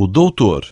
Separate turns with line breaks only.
o doutor.